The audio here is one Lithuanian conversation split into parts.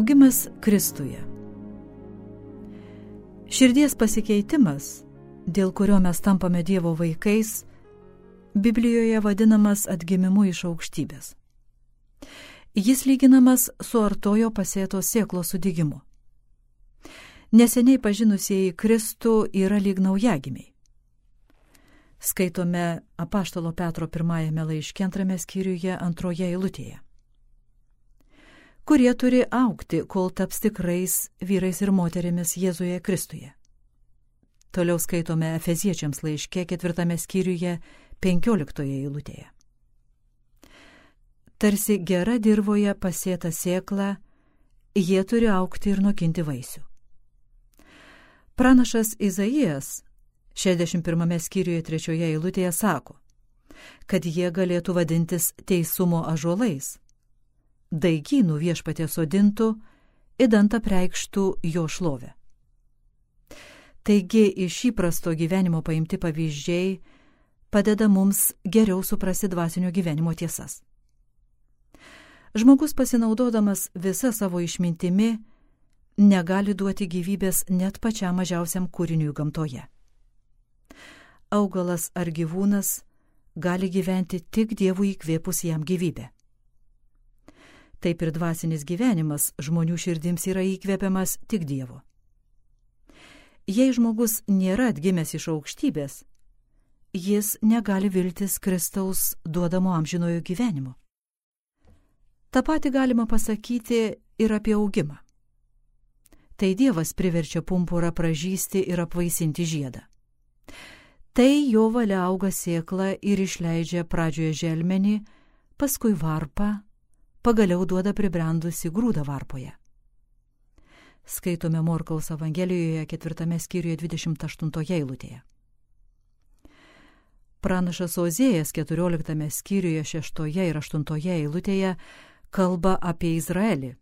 Augimas Kristuje. Širdies pasikeitimas, dėl kurio mes tampame Dievo vaikais, Biblijoje vadinamas atgimimu iš aukštybės. Jis lyginamas su artojo pasėtos sėklos sudygimu. Neseniai pažinusieji Kristų yra lyg naujagimiai. Skaitome apaštalo Petro pirmajame laiške antrame skyriuje antroje eilutėje. Kurie turi aukti, kol taps tikrais vyrais ir moterimis Jėzuje Kristuje. Toliau skaitome Efeziečiams laiške ketvirtame skyriuje penkioliktoje eilutėje. Tarsi gera dirboje pasėta sėkla, jie turi aukti ir nukinti vaisių. Pranašas Izaijas 61 skyriuje trečioje eilutėje sako, kad jie galėtų vadintis teisumo ažuolais. Daigynų viešpatė sodintų, įdanta preikštų jo šlovę. Taigi iš įprasto gyvenimo paimti pavyzdžiai padeda mums geriau suprasti dvasinio gyvenimo tiesas. Žmogus pasinaudodamas visą savo išmintimi negali duoti gyvybės net pačiam mažiausiam kūriniui gamtoje. Augalas ar gyvūnas gali gyventi tik Dievui įkvėpus jam gyvybę. Taip ir dvasinis gyvenimas žmonių širdims yra įkvėpiamas tik Dievo. Jei žmogus nėra atgimęs iš aukštybės, jis negali viltis Kristaus duodamo amžinojo gyvenimo. Ta pati galima pasakyti ir apie augimą tai Dievas priverčia pumpurą pražysti ir apvaisinti žiedą. Tai jo valia auga sėkla ir išleidžia pradžioje želmenį, paskui varpą, pagaliau duoda pribrendusi grūdą varpoje. Skaitome Morkaus Evangelijoje ketvirtame skyriuje 28 eilutėje. Pranašas Ozėjas 14 skyriuje 6 ir 8 eilutėje kalba apie Izraelį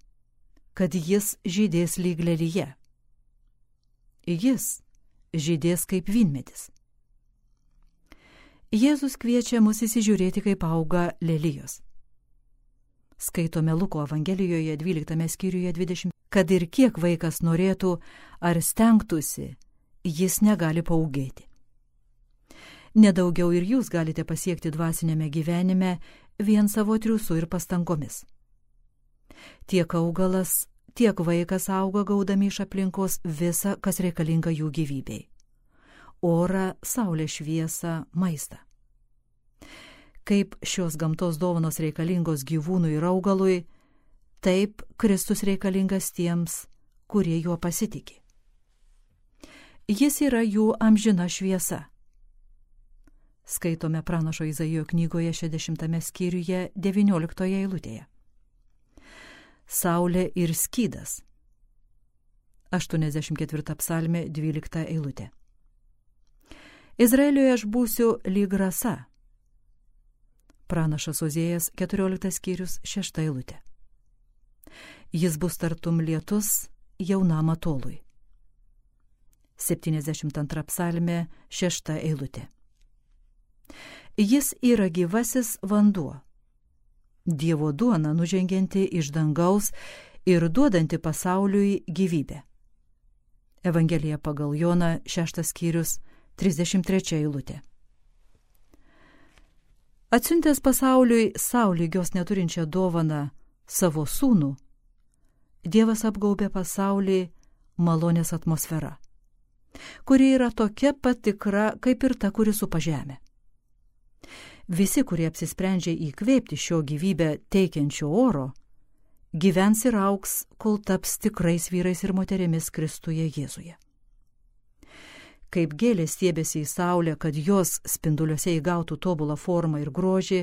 kad jis žydės lyg lelyje. Jis žydės kaip vynmedis. Jėzus kviečia mus įsižiūrėti, kaip auga lelyjos. Skaitome Luko Evangelijoje 12 skyriuje 20, kad ir kiek vaikas norėtų ar stengtųsi, jis negali paugėti. Nedaugiau ir jūs galite pasiekti dvasinėme gyvenime vien savo triusų ir pastangomis. Tiek augalas, tiek vaikas auga gaudami iš aplinkos visą, kas reikalinga jų gyvybei - orą, saulės šviesą, maistą. Kaip šios gamtos dovanos reikalingos gyvūnui ir augalui, taip Kristus reikalingas tiems, kurie juo pasitikė. Jis yra jų amžina šviesa. Skaitome pranašo Izaijo knygoje 60 skyriuje 19 eilutėje. Saulė ir skydas. 84 psalmė 12 eilutė. Izraelijoje aš būsiu lyg rasa. Pranašas Ozėjas 14 skyrius 6 eilutė. Jis bus tartum lietus jaunam atolui. 72 psalmė 6 eilutė. Jis yra gyvasis vanduo Dievo duona nužengianti iš dangaus ir duodanti pasauliui gyvybę. Evangelija pagal Joną 6 skyrius 33 eilutė. Atsiuntęs pasauliui saulygios neturinčią dovaną savo sūnų, Dievas apgaubė pasaulį malonės atmosfera, kuri yra tokia pat tikra kaip ir ta, kuri supa žemė. Visi, kurie apsisprendžia įkvėpti šio gyvybę teikiančio oro, gyvens ir auks, kol taps tikrais vyrais ir moterimis Kristuje Jėzuje. Kaip gėlės stiebėsi į saulę, kad jos spinduliuose įgautų tobulą formą ir grožį,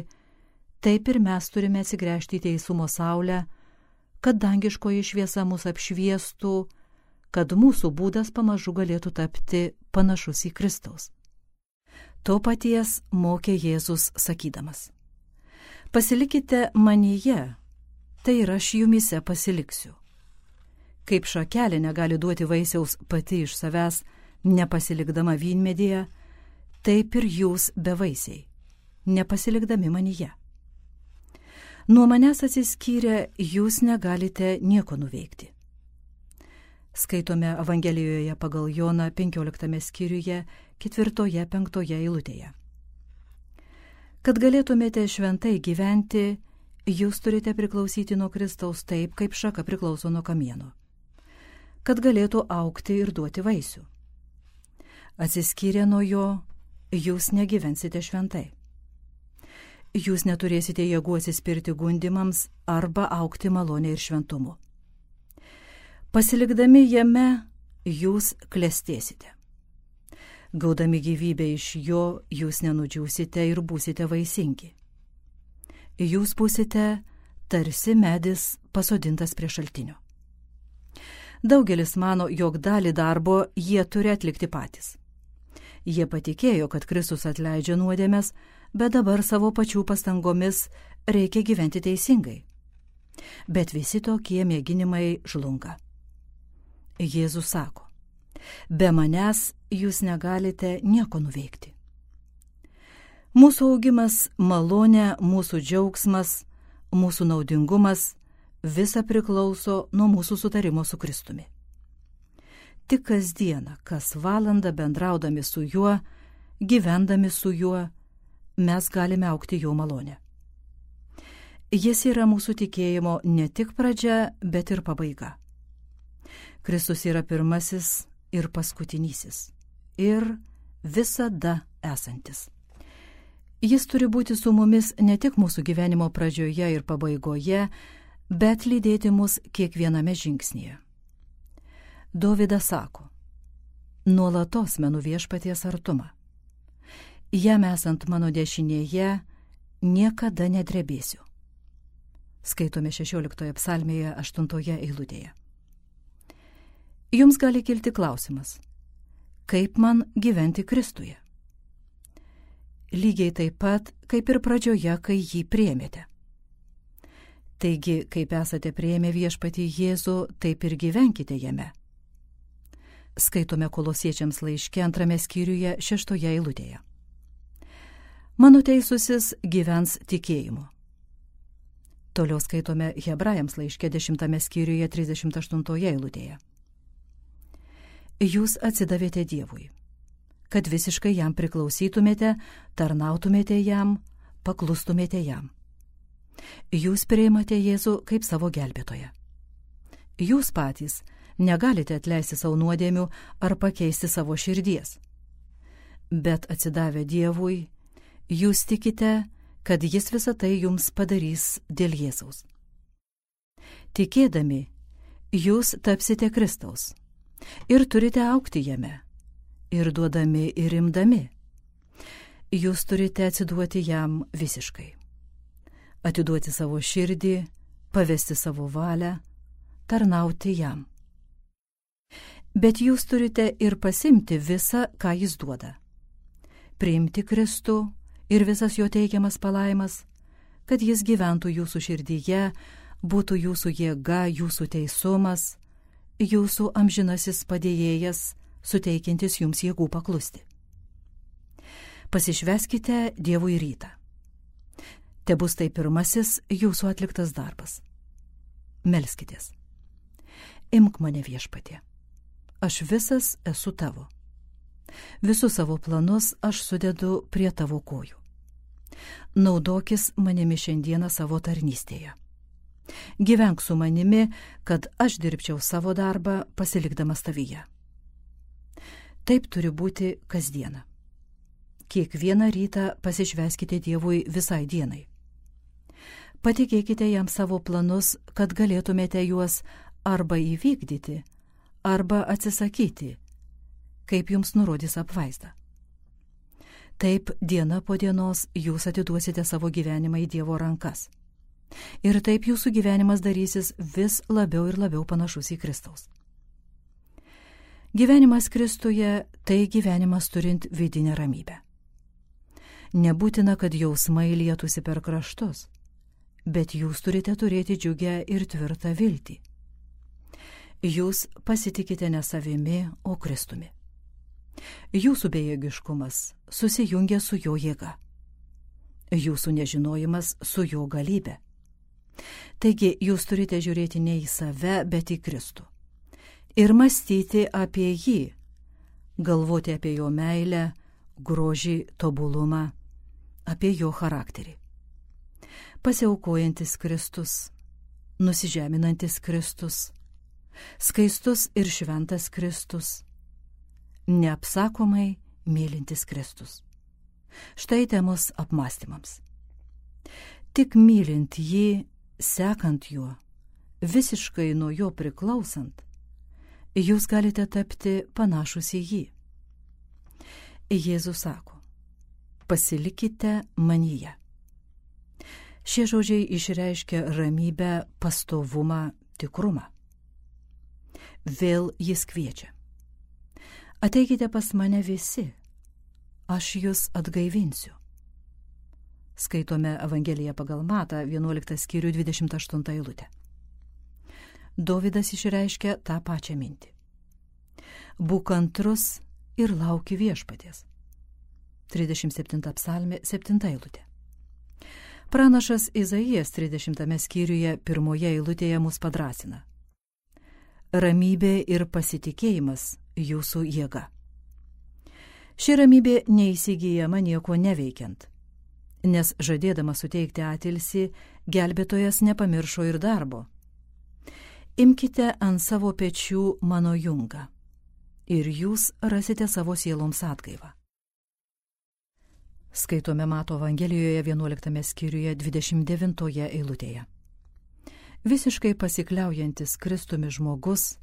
taip ir mes turime atsigręžti į teisumo saulę, kad dangiškoji šviesa mus apšviestų, kad mūsų būdas pamažu galėtų tapti panašus į Kristaus. To paties mokė Jėzus sakydamas. Pasilikite manyje, tai ir aš jumise pasiliksiu. Kaip šakelė negali duoti vaisiaus pati iš savęs, nepasilikdama vynmedėje, taip ir jūs bevaisiai, nepasilikdami manyje. Nuo manęs atsiskyrę jūs negalite nieko nuveikti. Skaitome Evangelijoje pagal Joną 15 skyriuje, 4-5 eilutėje. Kad galėtumėte šventai gyventi, jūs turite priklausyti nuo Kristaus taip, kaip šaka priklauso nuo kamieno. Kad galėtų aukti ir duoti vaisių. Atsiskyrę nuo jo, jūs negyvensite šventai jūs neturėsite jėgų atsispirti gundimams arba aukti malonė ir šventumu. Pasilikdami jame, jūs klestėsite. Gaudami gyvybę iš jo, jūs nenudžiūsite ir būsite vaisingi. Jūs būsite tarsi medis pasodintas prie šaltinio. Daugelis mano, jog dalį darbo jie turi atlikti patys. Jie patikėjo, kad Kristus atleidžia nuodėmės, bet dabar savo pačių pastangomis reikia gyventi teisingai. Bet visi tokie mėginimai žlunga. Jėzus sako, be manęs jūs negalite nieko nuveikti. Mūsų augimas, malonė, mūsų džiaugsmas, mūsų naudingumas visa priklauso nuo mūsų sutarimo su Kristumi. Tik kasdieną, kas valandą bendraudami su juo, gyvendami su juo, mes galime aukti jo malonę. Jis yra mūsų tikėjimo ne tik pradžia, bet ir pabaiga. Kristus yra pirmasis ir paskutinysis ir visada esantis. Jis turi būti su mumis ne tik mūsų gyvenimo pradžioje ir pabaigoje, bet lydėti mus kiekviename žingsnėje. Dovydas sako, nuolatos menu viešpaties artumą jam esant mano dešinėje, niekada nedrebėsiu. Skaitome 16 psalmėje 8 eilutėje. Jums gali kilti klausimas, kaip man gyventi Kristuje? Lygiai taip pat, kaip ir pradžioje, kai jį priemėte. Taigi, kaip esate prieėmę viešpatį Jėzų, taip ir gyvenkite jame. Skaitome kolosiečiams laiške antrame skyriuje šeštoje eilutėje mano teisusis gyvens tikėjimu. Toliau skaitome Hebrajams laiškė 10 skyriuje 38 eilutėje. Jūs atsidavėte Dievui, kad visiškai jam priklausytumėte, tarnautumėte jam, paklustumėte jam. Jūs priimate Jėzų kaip savo gelbėtoją. Jūs patys negalite atleisti savo nuodėmių ar pakeisti savo širdies. Bet atsidavę Dievui, jūs tikite, kad jis visą tai jums padarys dėl Jėzaus. Tikėdami, jūs tapsite Kristaus ir turite aukti jame, ir duodami, ir imdami. Jūs turite atsiduoti jam visiškai. Atiduoti savo širdį, pavesti savo valią, tarnauti jam. Bet jūs turite ir pasimti visą, ką jis duoda. Priimti Kristų ir visas jo teikiamas palaimas, kad jis gyventų jūsų širdyje, būtų jūsų jėga, jūsų teisumas, jūsų amžinasis padėjėjas, suteikiantis jums jėgų paklusti. Pasišveskite Dievui rytą. Te bus tai pirmasis jūsų atliktas darbas. Melskitės. Imk mane viešpatė. Aš visas esu tavo. Visus savo planus aš sudedu prie tavo kojų. Naudokis manimi šiandieną savo tarnystėje. Gyvenk su manimi, kad aš dirbčiau savo darbą pasilikdamas tavyje. Taip turi būti kasdieną. Kiekvieną rytą pasišveskite Dievui visai dienai. Patikėkite jam savo planus, kad galėtumėte juos arba įvykdyti, arba atsisakyti kaip jums nurodys apvaizda. Taip diena po dienos jūs atiduosite savo gyvenimą į Dievo rankas. Ir taip jūsų gyvenimas darysis vis labiau ir labiau panašus į Kristaus. Gyvenimas Kristuje tai gyvenimas turint vidinę ramybę. Nebūtina, kad jausmai lietųsi per kraštus, bet jūs turite turėti džiugę ir tvirtą viltį. Jūs pasitikite ne savimi, o Kristumi. Jūsų bejėgiškumas susijungia su jo jėga. Jūsų nežinojimas su jo galybė. Taigi jūs turite žiūrėti ne į save, bet į Kristų. Ir mąstyti apie jį, galvoti apie jo meilę, grožį, tobulumą, apie jo charakterį. Pasiaukojantis Kristus, nusižeminantis Kristus, skaistus ir šventas Kristus, neapsakomai mylintis Kristus. Štai temos apmąstymams. Tik mylint jį, sekant juo, visiškai nuo jo priklausant, jūs galite tapti panašus į jį. Jėzus sako, pasilikite manyje. Šie žodžiai išreiškia ramybę, pastovumą, tikrumą. Vėl jis kviečia. Ateikite pas mane visi, aš jūs atgaivinsiu. Skaitome Evangeliją pagal Matą 11 skyrių 28 eilutę. Dovydas išreiškia tą pačią mintį. Būk antrus ir lauki viešpaties. 37 psalmė 7 eilutė. Pranašas Izaijas 30 skyriuje pirmoje eilutėje mus padrasina. Ramybė ir pasitikėjimas jūsų jėga. Ši ramybė neįsigijama nieko neveikiant, nes žadėdama suteikti atilsi, gelbėtojas nepamiršo ir darbo. Imkite ant savo pečių mano jungą ir jūs rasite savo sieloms atgaivą. Skaitome Mato Evangelijoje 11 skyriuje 29 eilutėje. Visiškai pasikliaujantis Kristumi žmogus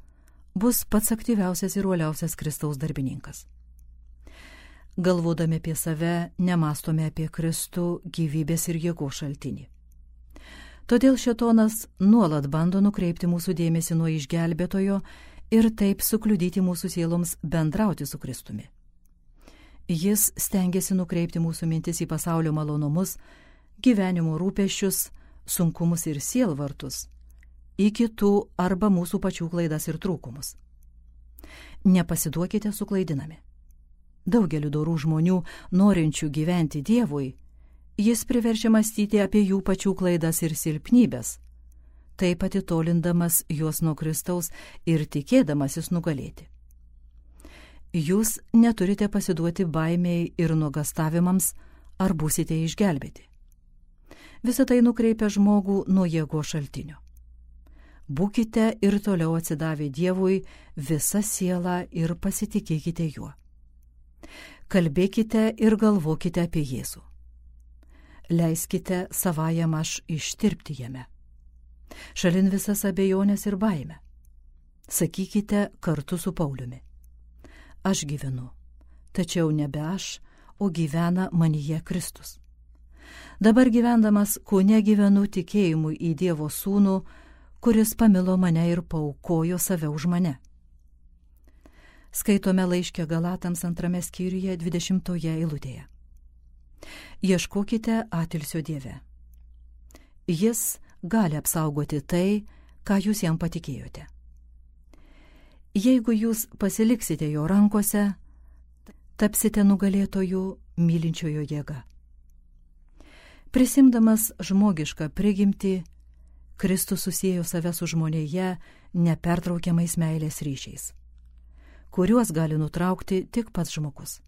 bus pats aktyviausias ir uoliausias Kristaus darbininkas. Galvodami apie save, nemastome apie Kristų gyvybės ir jėgų šaltinį. Todėl šetonas nuolat bando nukreipti mūsų dėmesį nuo išgelbėtojo ir taip sukliudyti mūsų sieloms bendrauti su Kristumi. Jis stengiasi nukreipti mūsų mintis į pasaulio malonumus, gyvenimo rūpešius, sunkumus ir sielvartus, į kitų arba mūsų pačių klaidas ir trūkumus. Nepasiduokite suklaidinami. Daugeliu dorų žmonių, norinčių gyventi Dievui, jis priverčia mąstyti apie jų pačių klaidas ir silpnybės, taip atitolindamas juos nuo Kristaus ir tikėdamasis nugalėti. Jūs neturite pasiduoti baimiai ir nuogastavimams, ar būsite išgelbėti. Visą tai nukreipia žmogų nuo jėgo šaltinio. Būkite ir toliau atsidavę Dievui visą sielą ir pasitikėkite juo. Kalbėkite ir galvokite apie Jėzų. Leiskite savajam aš ištirpti jame šalin visas abejonės ir baimę. Sakykite kartu su Pauliumi. Aš gyvenu, tačiau nebe aš, o gyvena manyje Kristus. Dabar gyvendamas kūne gyvenu tikėjimu į Dievo sūnų, kuris pamilo mane ir paukojo save už mane. Skaitome laiškę Galatams antrame skyriuje 20 eilutėje. Ieškokite atilsio Dieve. Jis gali apsaugoti tai, ką jūs jam patikėjote. Jeigu jūs pasiliksite jo rankose, tapsite nugalėtojų mylinčiojo jėga. Prisimdamas žmogišką prigimtį, Kristus susijęjo save su žmonėje nepertraukiamais meilės ryšiais, kuriuos gali nutraukti tik pats žmogus.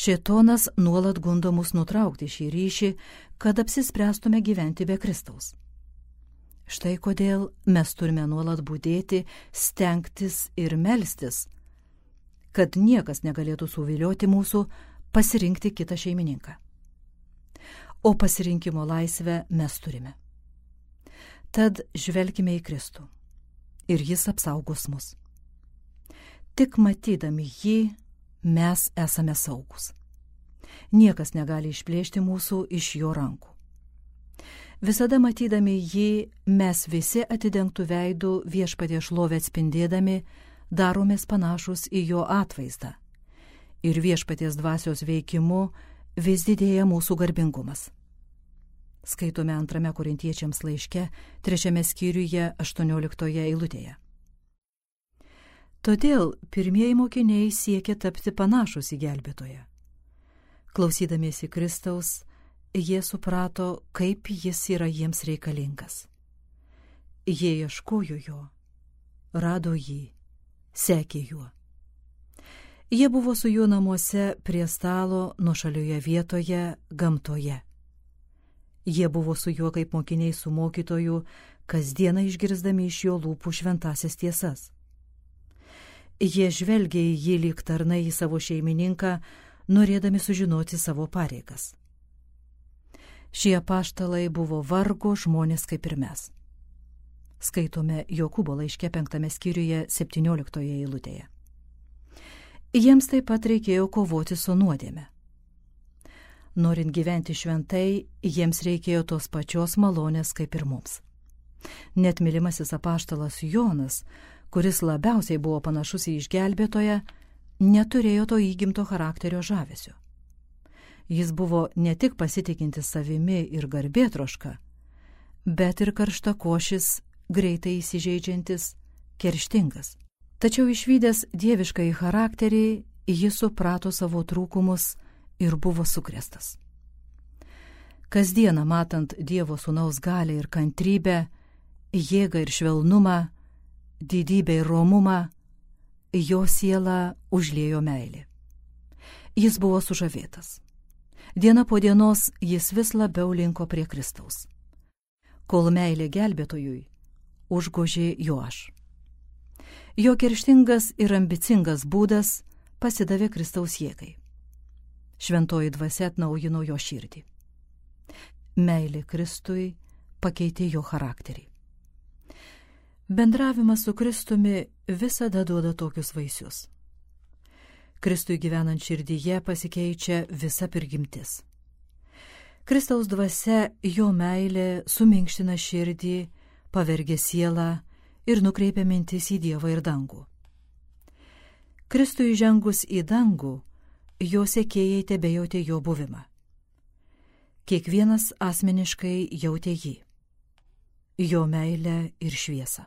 Šėtonas nuolat gundo mus nutraukti šį ryšį, kad apsispręstume gyventi be Kristaus. Štai kodėl mes turime nuolat būdėti, stengtis ir melstis, kad niekas negalėtų suvilioti mūsų pasirinkti kitą šeimininką. O pasirinkimo laisvę mes turime. Tad žvelgime į Kristų ir jis apsaugos mus. Tik matydami jį mes esame saugus. Niekas negali išplėšti mūsų iš jo rankų. Visada matydami jį, mes visi atidengtų veidų viešpatie šlovę atspindėdami, daromės panašus į jo atvaizdą. Ir viešpaties dvasios veikimu vis didėja mūsų garbingumas. Skaitome antrame korintiečiams laiške, trečiame skyriuje, 18 eilutėje. Todėl pirmieji mokiniai siekia tapti panašus į gelbėtoją. Klausydamiesi Kristaus, jie suprato, kaip jis yra jiems reikalingas. Jie ieškojo jo, rado jį, sekė juo. Jie buvo su juo namuose prie stalo nuošalioje vietoje, gamtoje. Jie buvo su juo kaip mokiniai su mokytoju, kasdieną išgirsdami iš jo lūpų šventasias tiesas. Jie žvelgia į jį lyg tarnai į savo šeimininką, norėdami sužinoti savo pareigas. Šie paštalai buvo vargo žmonės kaip ir mes. Skaitome Jokūbo laiške penktame skyriuje 17 eilutėje. Jiems taip pat reikėjo kovoti su nuodėme. Norint gyventi šventai, jiems reikėjo tos pačios malonės kaip ir mums. Net mylimasis apaštalas Jonas, kuris labiausiai buvo panašus į išgelbėtoją, neturėjo to įgimto charakterio žavesio. Jis buvo ne tik pasitikintis savimi ir garbėtroška, bet ir karšta košis, greitai įsižeidžiantis, kerštingas. Tačiau išvykęs dievišką į charakterį, jis suprato savo trūkumus ir buvo sukrestas. Kasdieną matant Dievo sūnaus galę ir kantrybę, jėgą ir švelnumą, didybę ir romumą, jo sielą užliejo meilė. Jis buvo sužavėtas. Diena po dienos jis vis labiau linko prie Kristaus. Kol meilė gelbėtojui užgožė jo aš. Jo kerštingas ir ambicingas būdas pasidavė Kristaus jėgai. Šventoji dvasia atnaujino jo širdį. Meilė Kristui pakeitė jo charakterį. Bendravimas su Kristumi visada duoda tokius vaisius. Kristui gyvenant širdyje pasikeičia visa pirgimtis. Kristaus dvasia, jo meilė suminkština širdį, pavergia sielą, ir nukreipia mintis į Dievą ir dangų. Kristui žengus į dangų, jo sekėjai tebejauti jo buvimą. Kiekvienas asmeniškai jautė jį, jo meilę ir šviesą.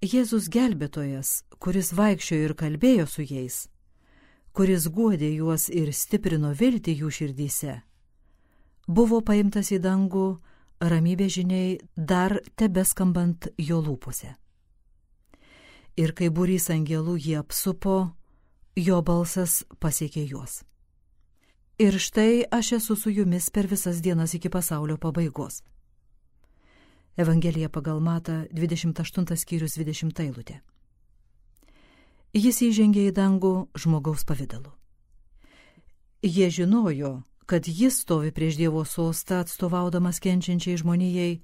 Jėzus gelbėtojas, kuris vaikščiojo ir kalbėjo su jais, kuris guodė juos ir stiprino viltį jų širdyse, buvo paimtas į dangų ramybė žiniai dar tebeskambant jo lūpose. Ir kai būrys angelų jį apsupo, jo balsas pasiekė juos. Ir štai aš esu su jumis per visas dienas iki pasaulio pabaigos. Evangelija pagal Mata 28 skyrius 20 eilutė. Jis įžengė į dangų žmogaus pavydalu. Jie žinojo, kad jis stovi prieš Dievo sostą atstovaudamas kenčiančiai žmonijai,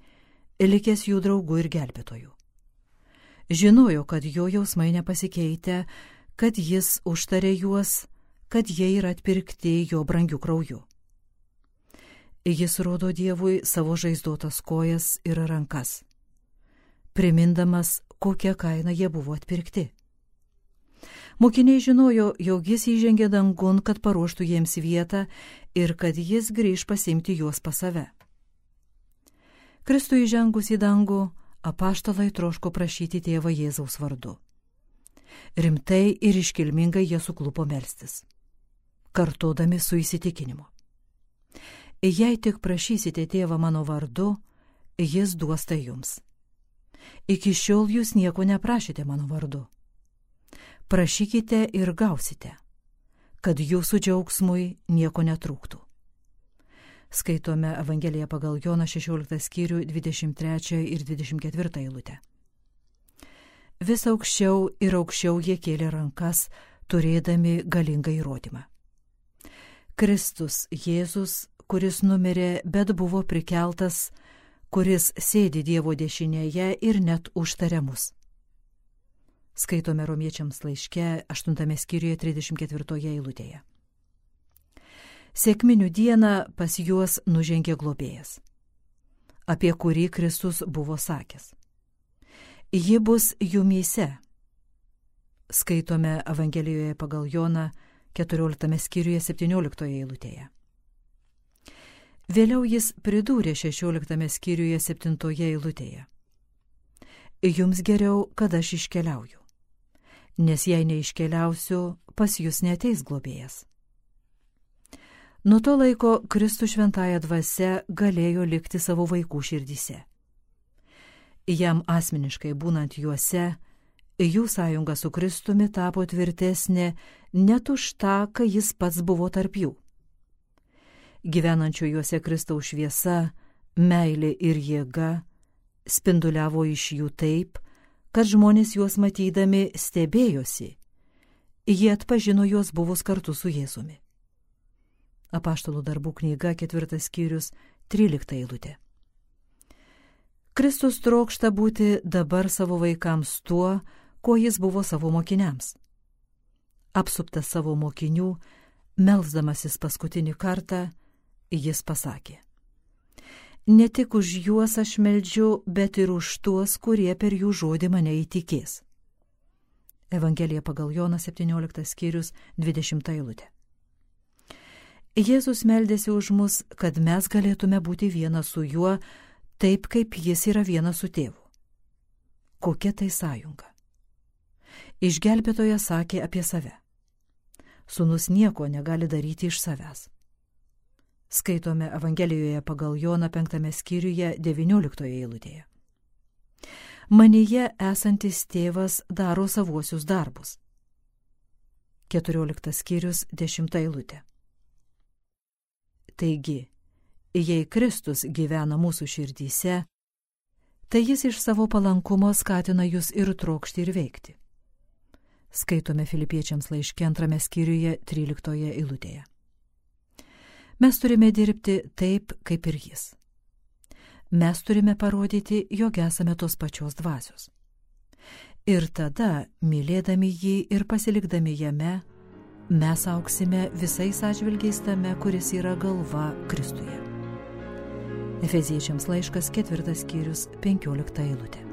likęs jų draugų ir gelbėtojų. Žinojo, kad jo jausmai nepasikeitę, kad jis užtarė juos, kad jie yra atpirkti jo brangių krauju. Jis rodo Dievui savo žaizdotas kojas ir rankas, primindamas, kokią kainą jie buvo atpirkti. Mokiniai žinojo, jog jis įžengė dangun, kad paruoštų jiems vietą ir kad jis grįž pasimti juos pas save. Kristui įžengus į dangų, apaštalai troško prašyti tėvą Jėzaus vardu. Rimtai ir iškilmingai jie suklupo melstis, kartodami su įsitikinimu. Jei tik prašysite tėvą mano vardu, jis duos tai jums. Iki šiol jūs nieko neprašėte mano vardu prašykite ir gausite, kad jūsų džiaugsmui nieko netrūktų. Skaitome Evangeliją pagal Joną 16 skyrių 23 ir 24 eilutę. Vis aukščiau ir aukščiau jie kėlė rankas, turėdami galingą įrodymą. Kristus Jėzus, kuris numirė, bet buvo prikeltas, kuris sėdi Dievo dešinėje ir net užtariamus. Skaitome romiečiams laiške 8 skyriuje 34 eilutėje. Sėkminių dieną pas juos nužengė globėjas, apie kurį Kristus buvo sakęs. Ji bus jumyse. Skaitome Evangelijoje pagal Joną 14 skyriuje 17 eilutėje. Vėliau jis pridūrė 16 skyriuje 7 eilutėje. Jums geriau, kad aš iškeliauju nes jei neiškeliausiu, pas jūs neteis globėjas. Nuo to laiko Kristų šventąją dvasę galėjo likti savo vaikų širdyse. Jam asmeniškai būnant juose, jų sąjunga su Kristumi tapo tvirtesnė net už tą, kai jis pats buvo tarp jų. Gyvenančio juose Kristaus šviesa, meilė ir jėga spinduliavo iš jų taip, kad žmonės juos matydami stebėjosi. Jie atpažino juos buvus kartu su Jėzumi. Apaštalų darbų knyga, ketvirtas skyrius, trylikta eilutė. Kristus trokšta būti dabar savo vaikams tuo, kuo jis buvo savo mokiniams. Apsuptas savo mokinių, melzdamasis paskutinį kartą, jis pasakė. Ne tik už juos aš meldžiu, bet ir už tuos, kurie per jų žodį mane įtikės. Evangelija pagal Joną 17 skyrius 20 eilutė. Jėzus meldėsi už mus, kad mes galėtume būti viena su juo, taip kaip jis yra viena su tėvu. Kokia tai sąjunga? Išgelbėtojas sakė apie save. Sūnus nieko negali daryti iš savęs. Skaitome Evangelijoje pagal Joną penktame skyriuje 19 eilutėje. Manyje esantis tėvas daro savuosius darbus. 14 skyrius 10 eilutė. Taigi, jei Kristus gyvena mūsų širdyse, tai jis iš savo palankumo skatina jūs ir trokšti ir veikti. Skaitome Filipiečiams laiškė antrame skyriuje 13 eilutėje. Mes turime dirbti taip, kaip ir jis. Mes turime parodyti, jog esame tos pačios dvasios. Ir tada, mylėdami jį ir pasilikdami jame, mes auksime visais atžvilgiais tame, kuris yra galva Kristuje. Efeziečiams laiškas ketvirtas skyrius, penkiolikta eilutė.